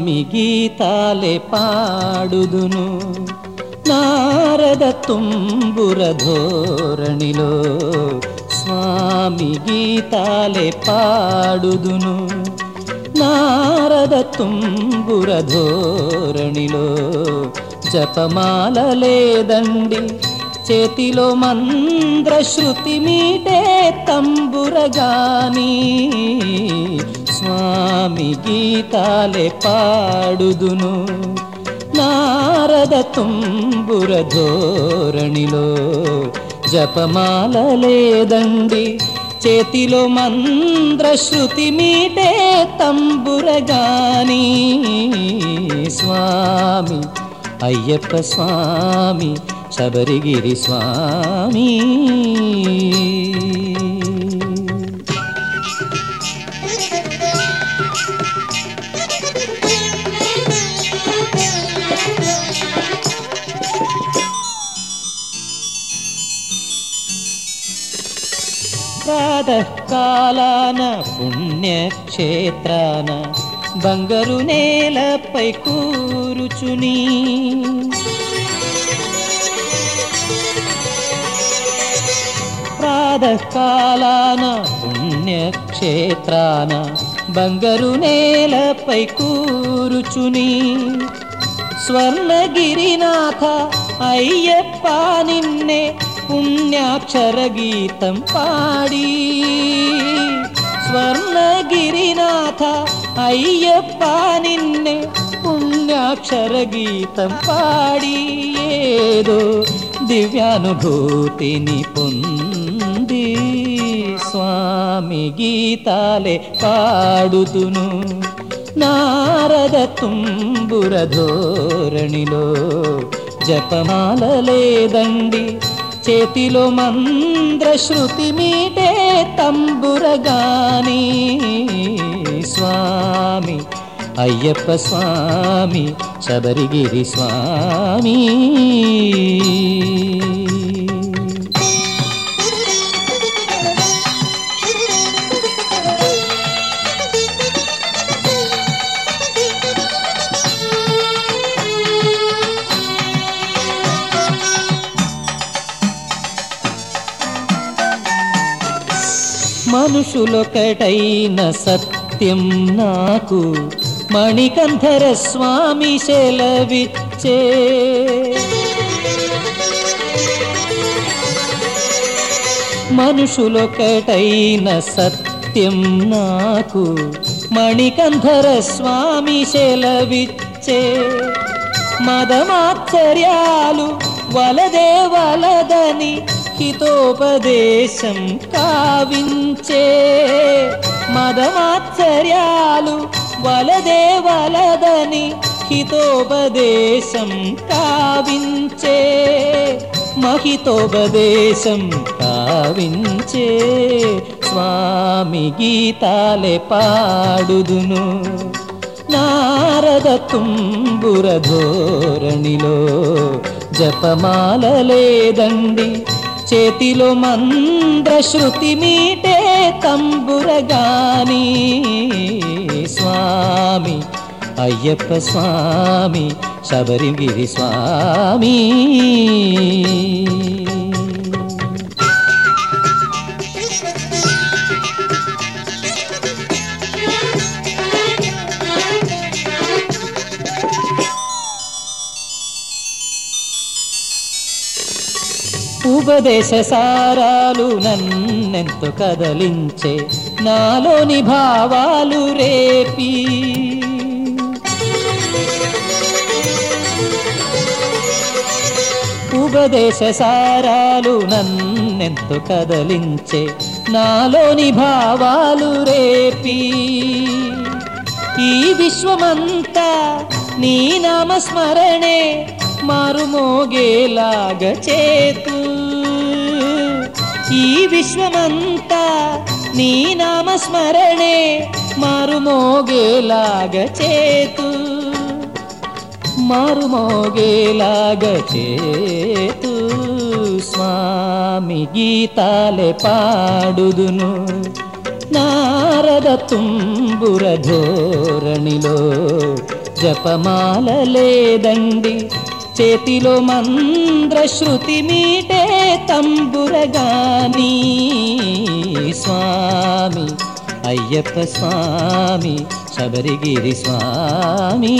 స్వామి గీతాలే పాడుదును. నారద తుంబుర ధోరణిలో స్వామి గీతాలే పాడుదును. నారద తుంబుర ధోరణిలో జపమాల లేదండి. చేతిలో మంద్రశ్రుతి మీటే తంబురగాని స్వామి గీతాలే పాడుదును. నారద తుంబుర ధోరణిలో జపమాల లేదండి. చేతిలో మంద్ర శృతి మీటే తంబురగాని స్వామి అయ్యప్ప స్వామి శబరిగిరి స్వామి. ప్రాతకాలాన పుణ్యక్షేత్రాన బంగారు నేలపై కూరుచుని. ప్రాతకాలాన పుణ్యక్షేత్రాన బంగారు నేలపై కూరుచుని. స్వర్ణగిరినాథ అయ్యప్ప నిన్నే పుణ్యాక్షర గీతం పాడి. స్వర్ణగిరినాథ అయ్యప్ప నిన్నే పుణ్యాక్షర గీతం పాడి. ఏదో దివ్యానుభూతిని పొంది స్వామి గీతాలే పాడుతును. నారద తుంబుర ధోరణిలో జపమాల లేదండి. చేతిలో మంద్రశ్రుతి మీటే తంబురగాని. స్వామి అయ్యప్ప స్వామి శబరిగిరి స్వామి. మనుషులొకటైన సత్యం నాకు మణికంధర స్వామి సెలవిచ్చే మనుషులొకటైన సత్యం నాకు మణికంధర స్వామి సెలవిచ్చే మదమాశ్చర్యాలు వలదే వలదని హితోపదేశం కావించే మదమాశ్చర్యాలు వలదే వలదని హితోపదేశం కావించే మహితోపదేశం కావించే స్వామి గీతాలే పాడుదును. నారద తుంబుర ధోరణిలో జపమాల లేదండి చేతిలో మంద్ర మీటే తంబురగాని స్వామి అయ్యప్ప స్వామి శబరిగిరి స్వామి. ఉపదేశ సారాలు నన్నెంతో కదలించే నాలోని భావాలు రేపి. ఉపదేశ సారాలు నన్నెంతో కదలించే నాలోని భావాలు రేపి. ఈ విశ్వమంతా నీ నామస్మరణే మారుమోగేలాగ చేతూ. ఈ విశ్వమంతా నీ నామస్మరణే మారుమోగేలాగ చేతు. మారుమోగేలాగ చేతు. స్వామి గీతాలే పాడుదును. నారద తుంబుర ధోరణిలో జపమాల లేదండి. చేతిలో మంద్ర శృతి మీటే తంబురగాని స్వామి అయ్యప్ప స్వామి శబరిగిరి స్వామి.